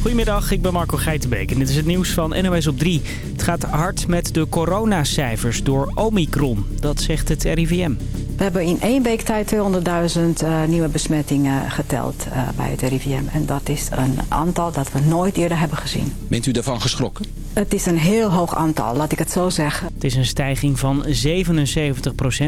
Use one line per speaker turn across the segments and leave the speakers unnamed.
Goedemiddag, ik ben Marco Geitenbeek en dit is het nieuws van NOS op 3. Het gaat hard met de coronacijfers door Omicron, dat zegt het RIVM.
We hebben in één week tijd 200.000 uh, nieuwe besmettingen geteld uh, bij het RIVM. En dat is een aantal dat we nooit eerder hebben gezien.
Bent u daarvan geschrokken?
Het is een heel hoog aantal, laat ik het zo zeggen.
Het is een stijging van 77%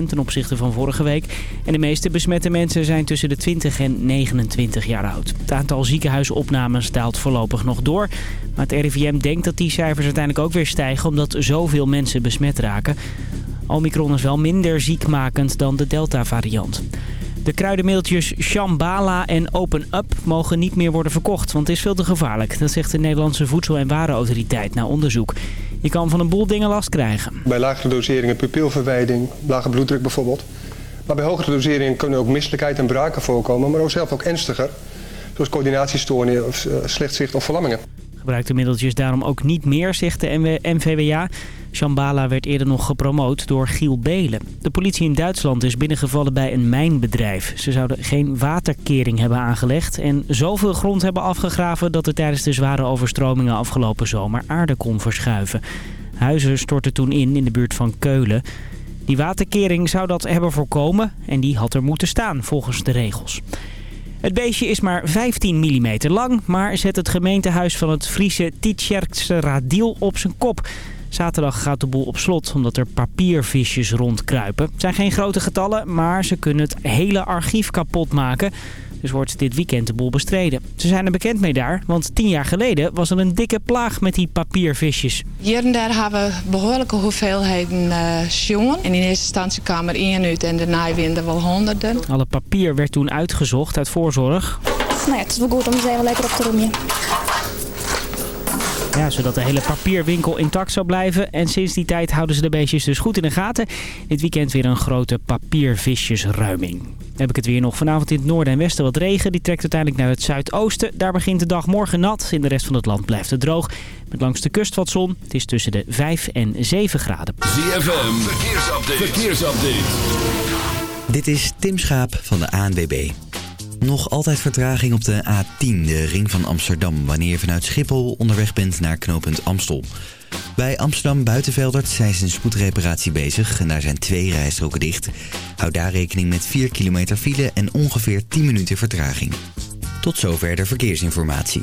ten opzichte van vorige week. En de meeste besmette mensen zijn tussen de 20 en 29 jaar oud. Het aantal ziekenhuisopnames daalt voorlopig nog door. Maar het RIVM denkt dat die cijfers uiteindelijk ook weer stijgen... omdat zoveel mensen besmet raken. Omicron is wel minder ziekmakend dan de Delta-variant. De kruidenmiddeltjes Shambhala en Open Up mogen niet meer worden verkocht, want het is veel te gevaarlijk. Dat zegt de Nederlandse Voedsel- en Warenautoriteit na onderzoek. Je kan van een boel dingen last krijgen.
Bij lagere doseringen pupilverwijding, lage bloeddruk bijvoorbeeld. Maar bij hogere doseringen kunnen ook misselijkheid en braken voorkomen, maar ook zelf ook ernstiger. Zoals coördinatiestoornissen, of, uh, slecht zicht of verlammingen.
Gebruik de middeltjes daarom ook niet meer, zegt de NVWA. Shambhala werd eerder nog gepromoot door Giel Belen. De politie in Duitsland is binnengevallen bij een mijnbedrijf. Ze zouden geen waterkering hebben aangelegd en zoveel grond hebben afgegraven... dat er tijdens de zware overstromingen afgelopen zomer aarde kon verschuiven. Huizen stortten toen in in de buurt van Keulen. Die waterkering zou dat hebben voorkomen en die had er moeten staan volgens de regels. Het beestje is maar 15 mm lang, maar zet het gemeentehuis van het Friese Tietjerkse Radiel op zijn kop. Zaterdag gaat de boel op slot omdat er papiervisjes rondkruipen. Het zijn geen grote getallen, maar ze kunnen het hele archief kapot maken. Dus wordt dit weekend de boel bestreden. Ze zijn er bekend mee daar, want tien jaar geleden was er een dikke plaag met die papiervisjes.
Hier en daar hebben we behoorlijke hoeveelheden uh, jongen. En in eerste instantie kwamen er één uit en daarna winden wel honderden.
Alle papier werd toen uitgezocht uit voorzorg.
Nou ja, het is wel goed om eens even lekker op te roemen.
Ja, zodat de hele papierwinkel intact zou blijven. En sinds die tijd houden ze de beestjes dus goed in de gaten. Dit weekend weer een grote papiervisjesruiming. Dan heb ik het weer nog. Vanavond in het noorden en westen wat regen. Die trekt uiteindelijk naar het zuidoosten. Daar begint de dag morgen nat. In de rest van het land blijft het droog. Met langs de kust wat zon. Het is tussen de 5 en 7 graden.
ZFM, verkeersupdate. verkeersupdate.
Dit is Tim Schaap van de ANWB. Nog altijd vertraging op de A10, de ring van Amsterdam... wanneer je vanuit Schiphol onderweg bent naar knooppunt Amstel. Bij Amsterdam Buitenveldert zijn ze een spoedreparatie bezig... en daar zijn twee rijstroken dicht. Houd daar rekening met 4 kilometer file en ongeveer 10 minuten vertraging. Tot zover de verkeersinformatie.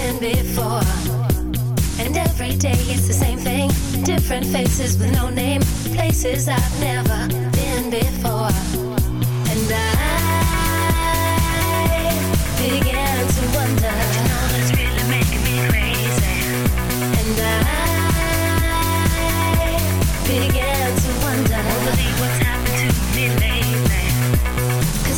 been before. And every day it's the same thing. Different faces with no name. Places I've never been before. And I began to wonder. You know that's really making me crazy. And I began to wonder. Won't believe what's happened to me lately.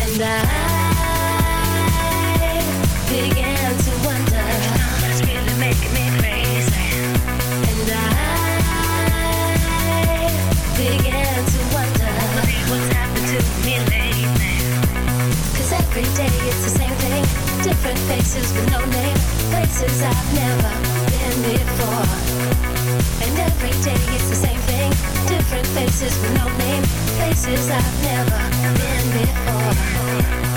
And I began to wonder. Me crazy. And I began to wonder what's happened to me lately. Cause every day it's the same thing. Different faces with no name. Places I've never been before every day it's the same thing. Different faces with no name, Faces I've never been before.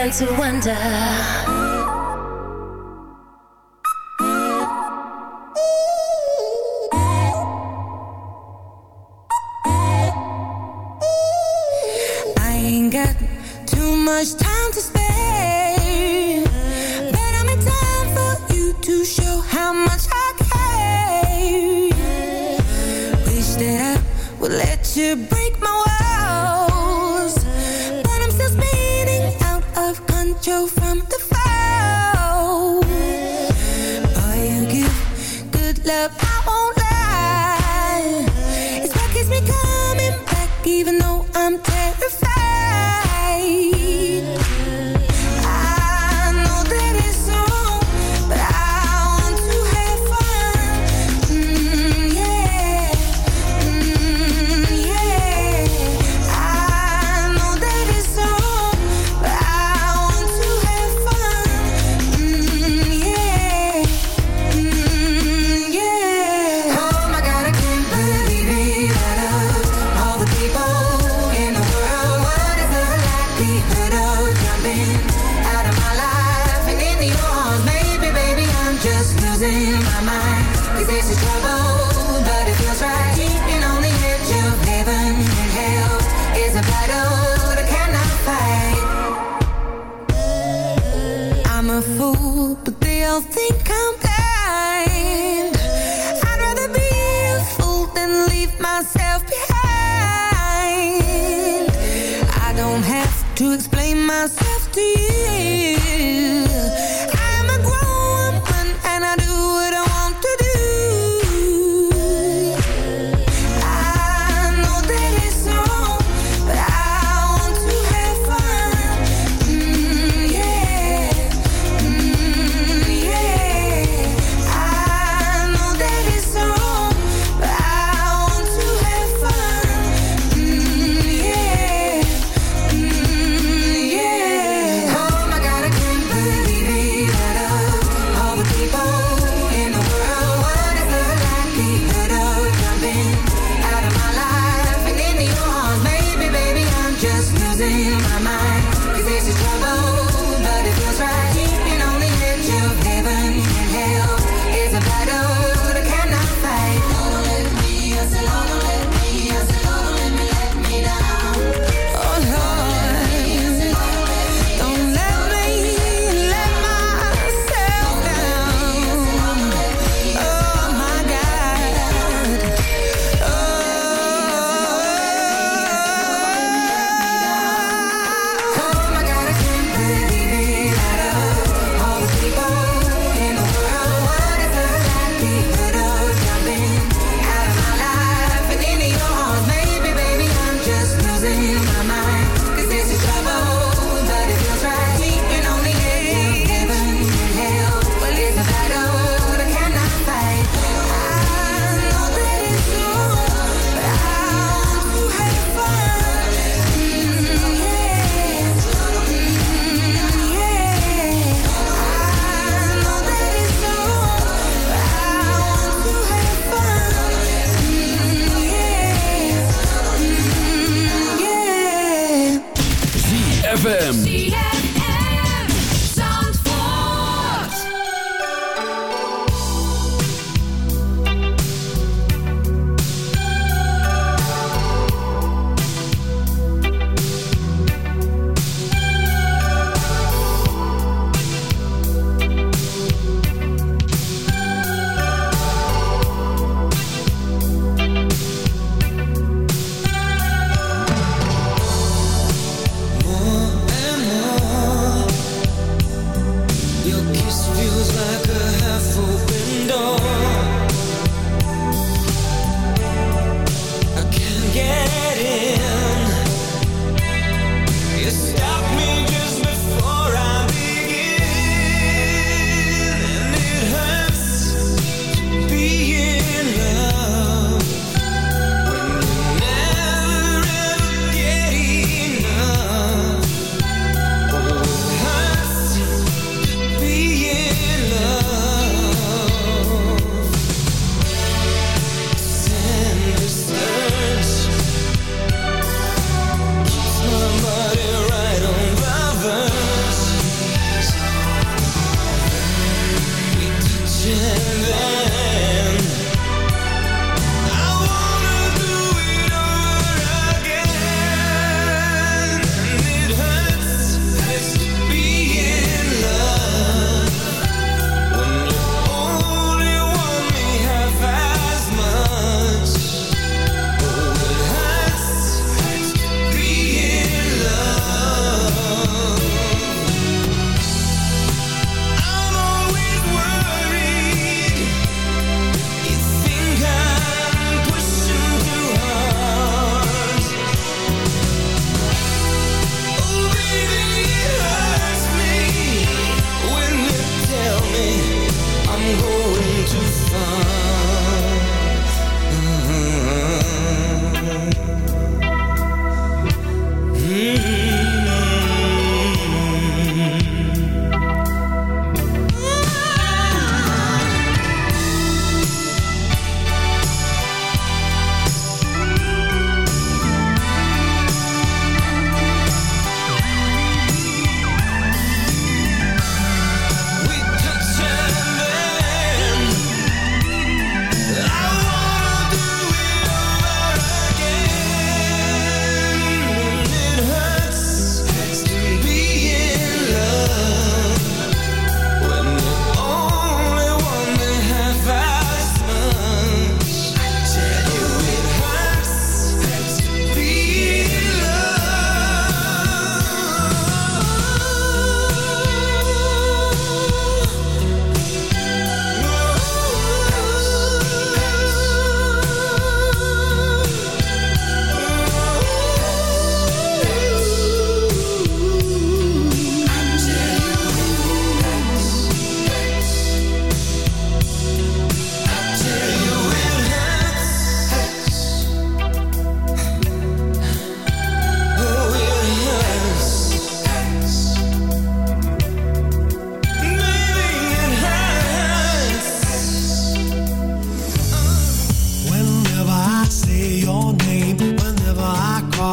began to wonder.
have to explain myself to you.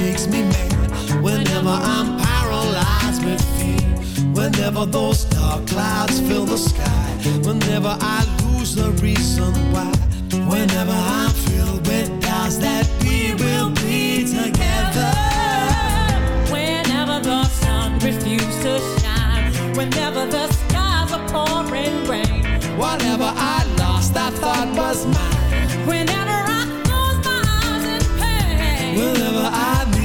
makes me mad, whenever I'm paralyzed with fear, whenever those dark clouds fill the sky, whenever I lose the reason why, whenever I'm filled with doubts that we will be together.
Whenever the sun refuses to shine, whenever the skies are pouring rain,
Whatever I lost, I thought was mine.
whenever
Whenever I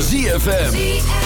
ZFM.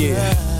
Yeah.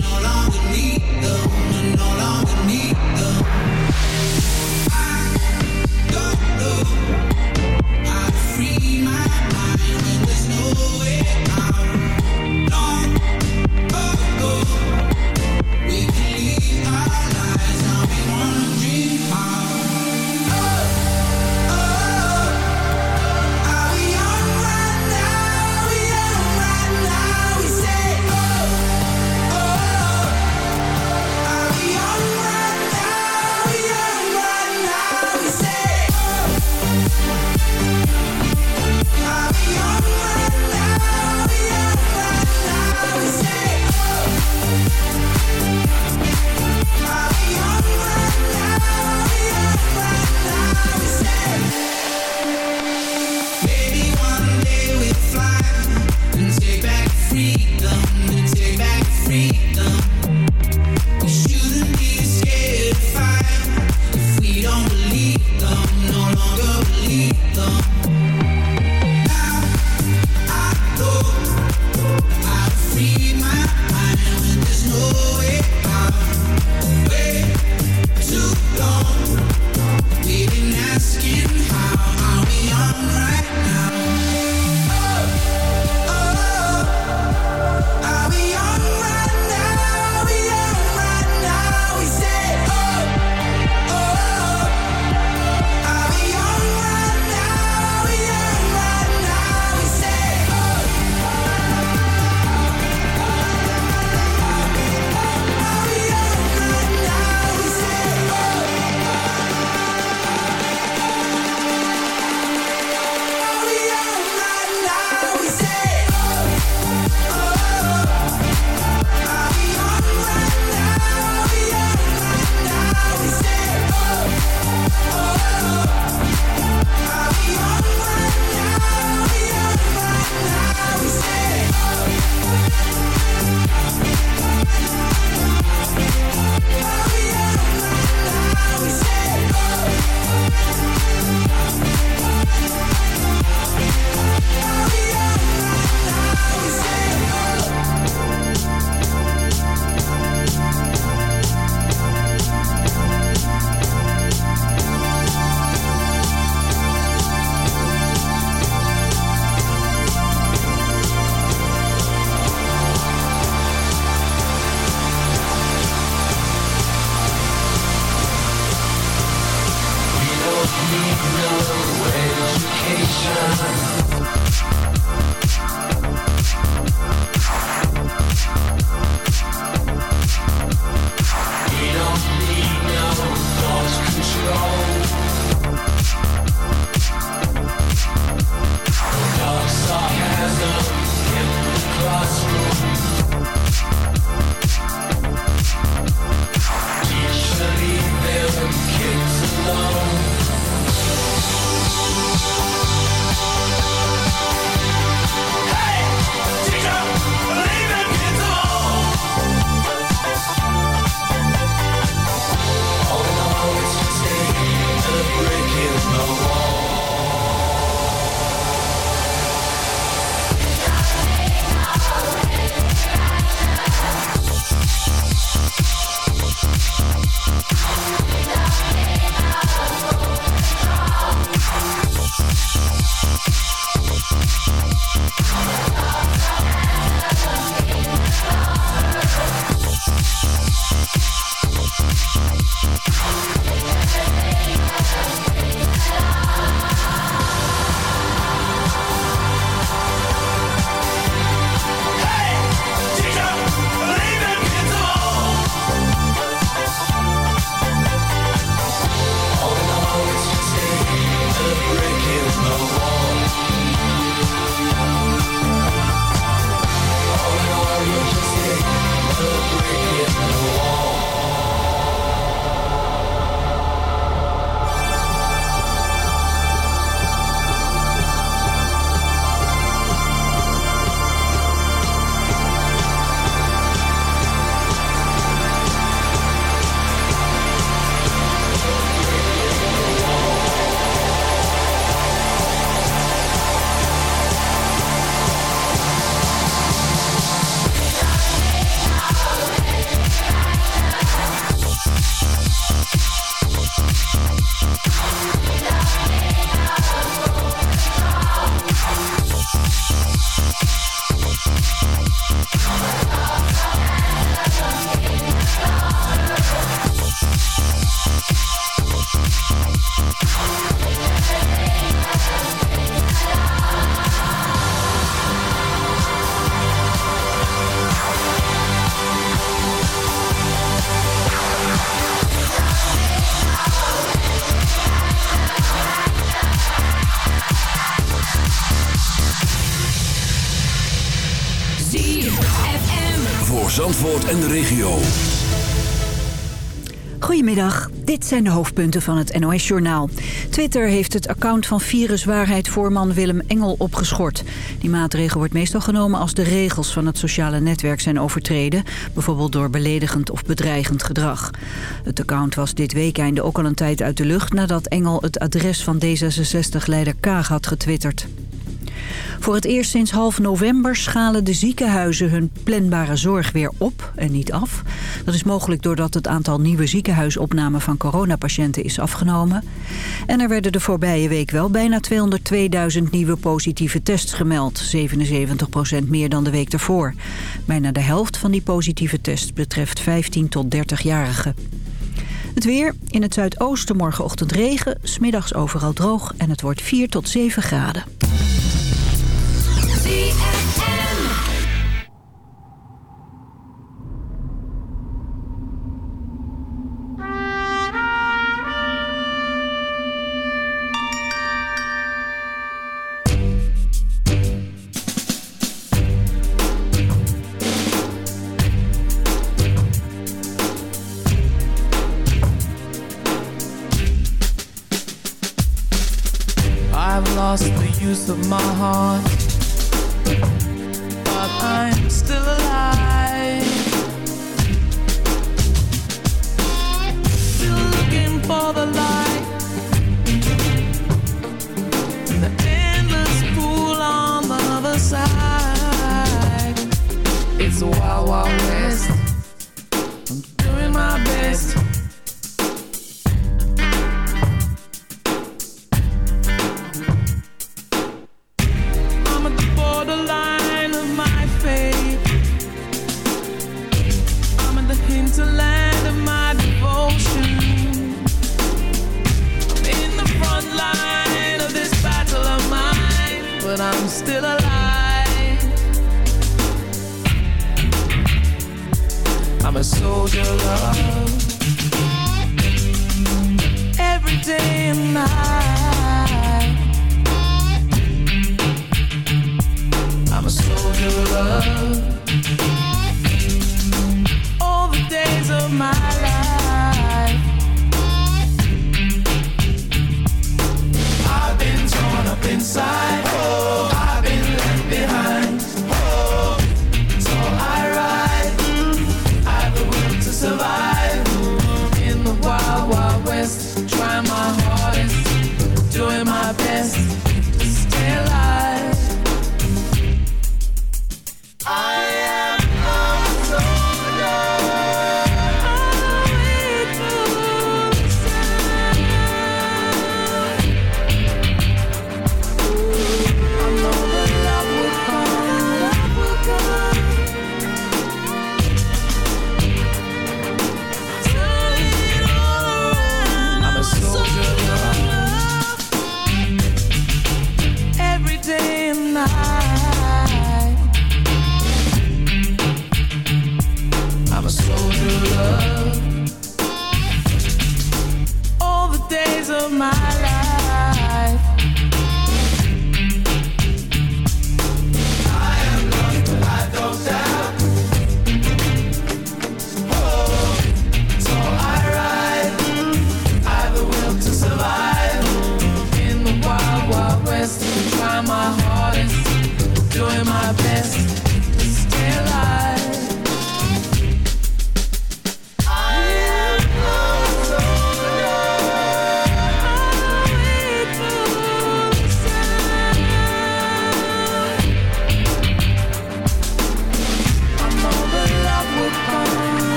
No longer
need. Zandvoort en de regio.
Goedemiddag, dit zijn de hoofdpunten van het NOS-journaal. Twitter heeft het account van viruswaarheid-voorman Willem Engel opgeschort. Die maatregel wordt meestal genomen als de regels van het sociale netwerk zijn overtreden... bijvoorbeeld door beledigend of bedreigend gedrag. Het account was dit weekende ook al een tijd uit de lucht... nadat Engel het adres van D66-leider Kaag had getwitterd. Voor het eerst sinds half november schalen de ziekenhuizen hun planbare zorg weer op en niet af. Dat is mogelijk doordat het aantal nieuwe ziekenhuisopnamen van coronapatiënten is afgenomen. En er werden de voorbije week wel bijna 202.000 nieuwe positieve tests gemeld. 77% meer dan de week ervoor. Bijna de helft van die positieve tests betreft 15 tot 30-jarigen. Het weer, in het zuidoosten morgenochtend regen, smiddags overal droog en het wordt 4 tot 7 graden.
ZFM.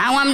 listening. Now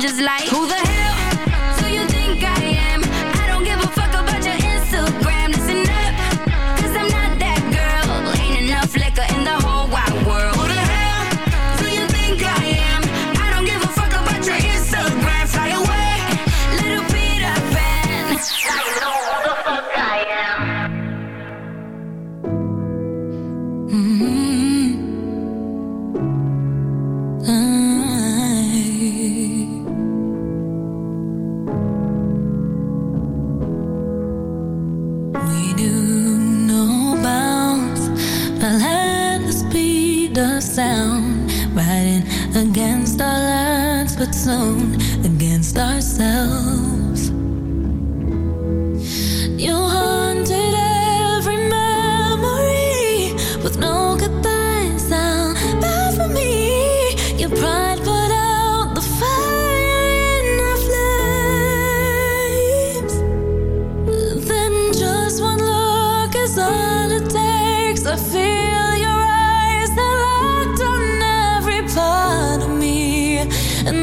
odds,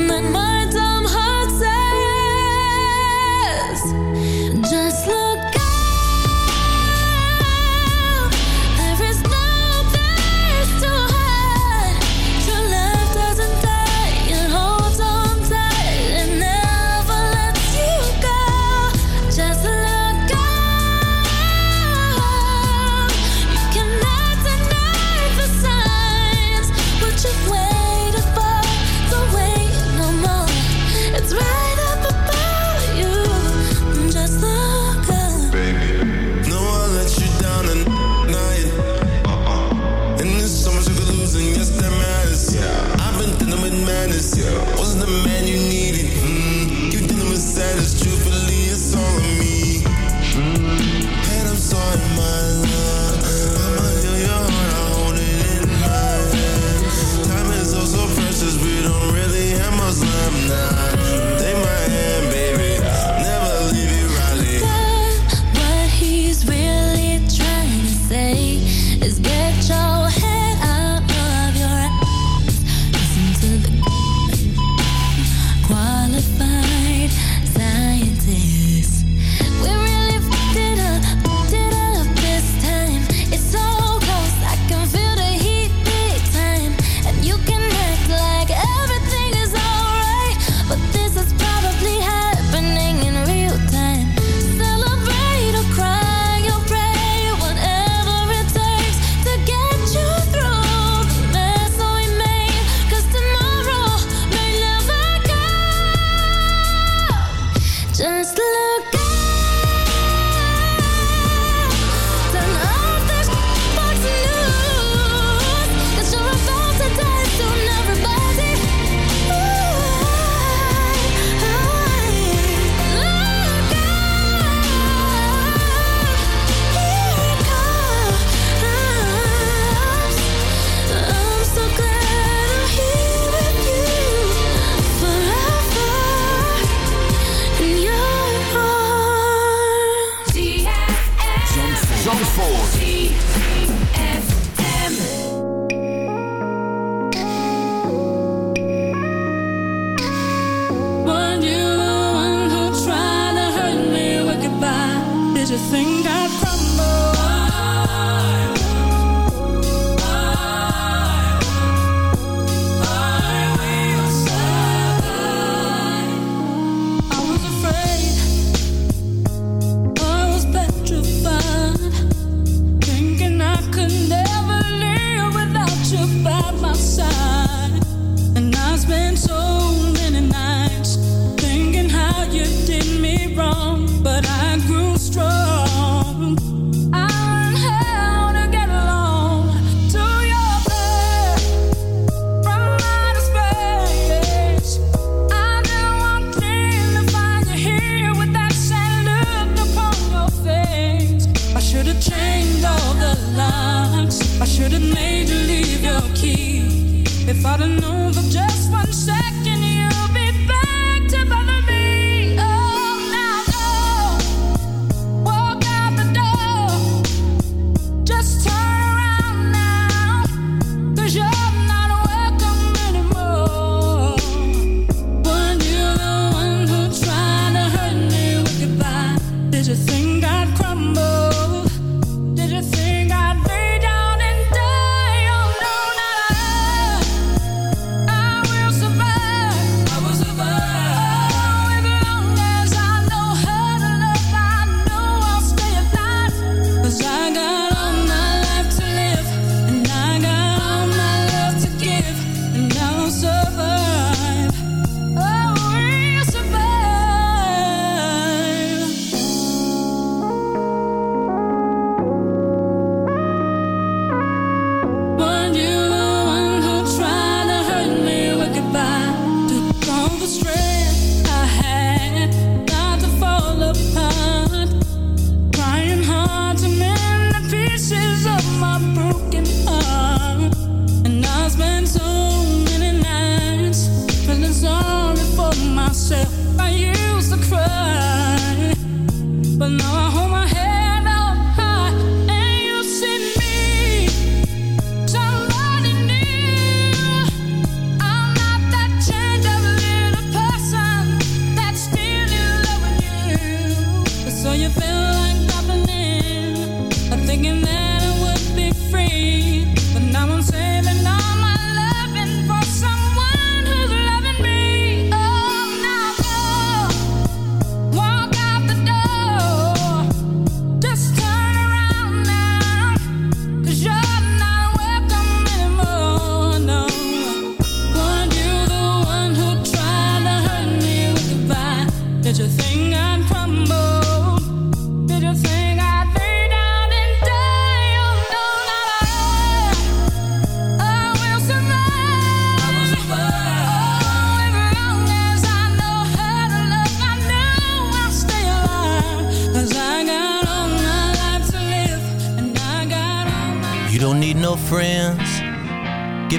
Then my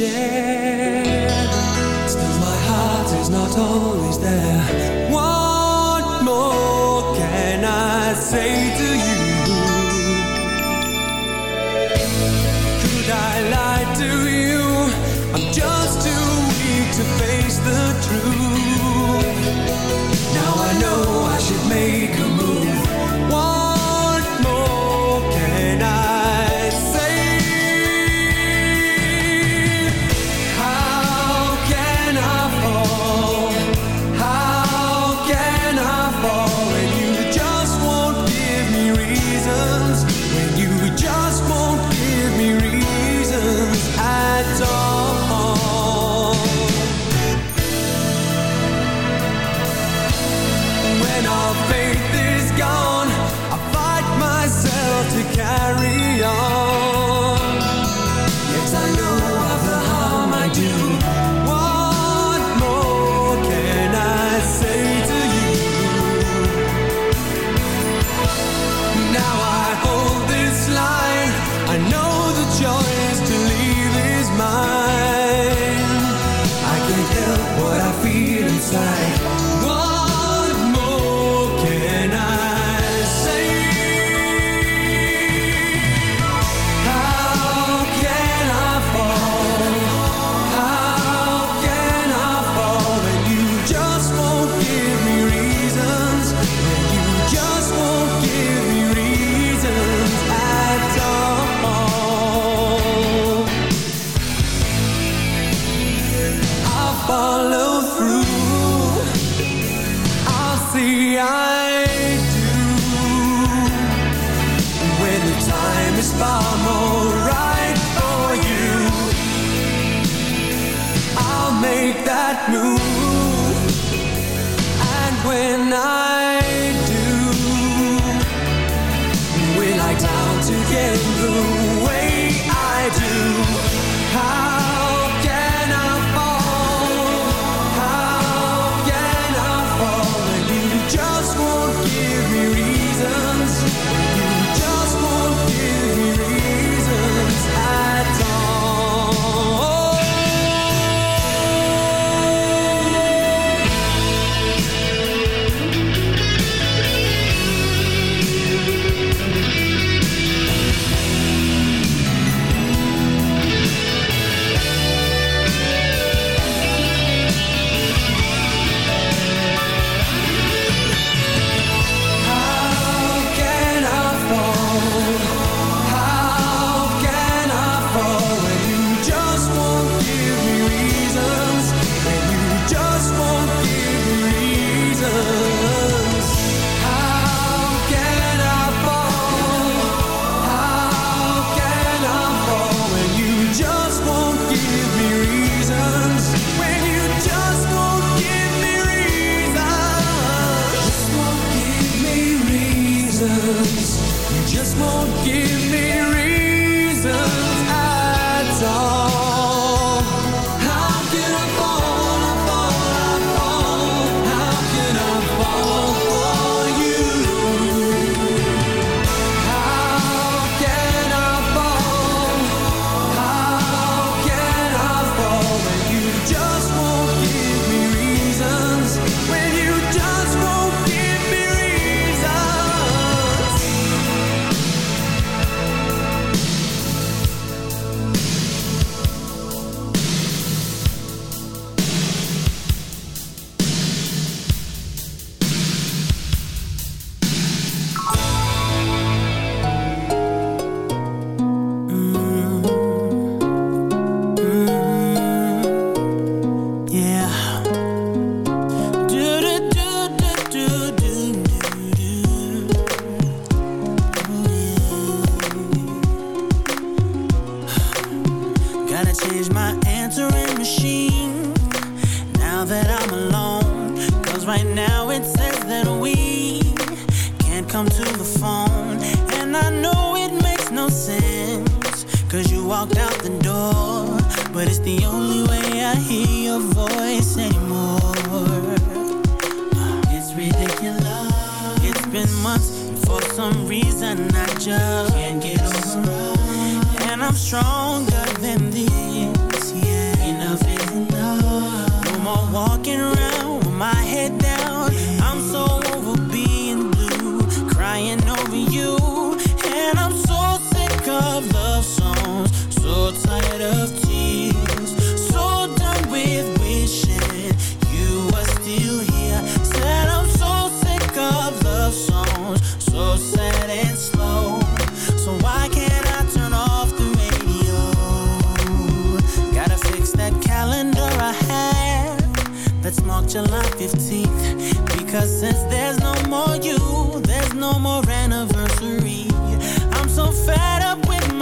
share.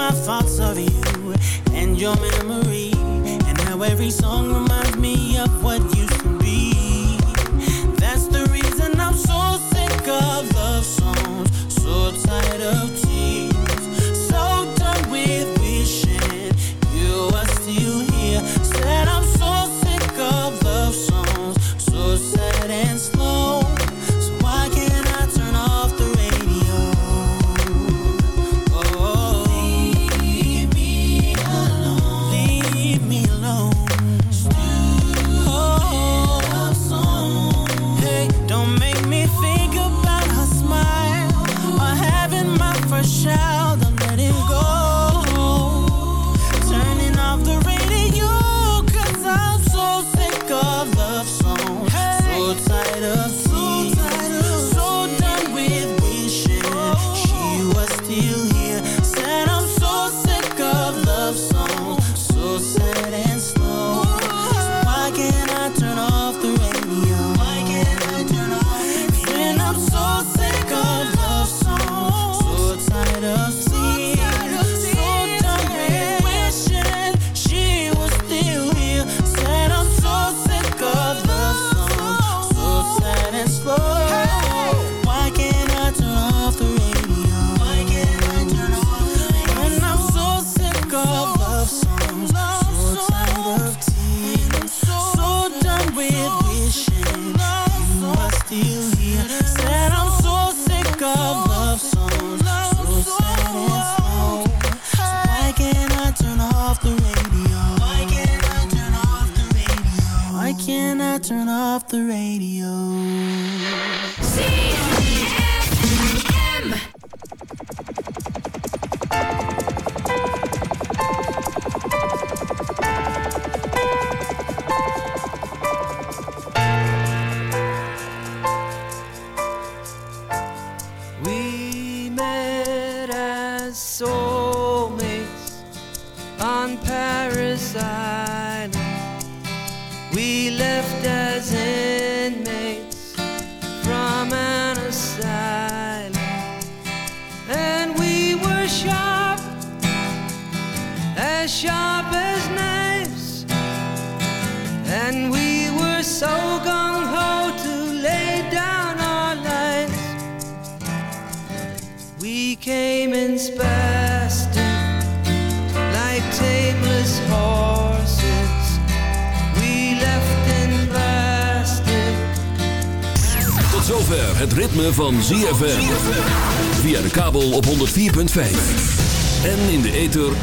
my
thoughts of you and your memory. And how every song reminds me of what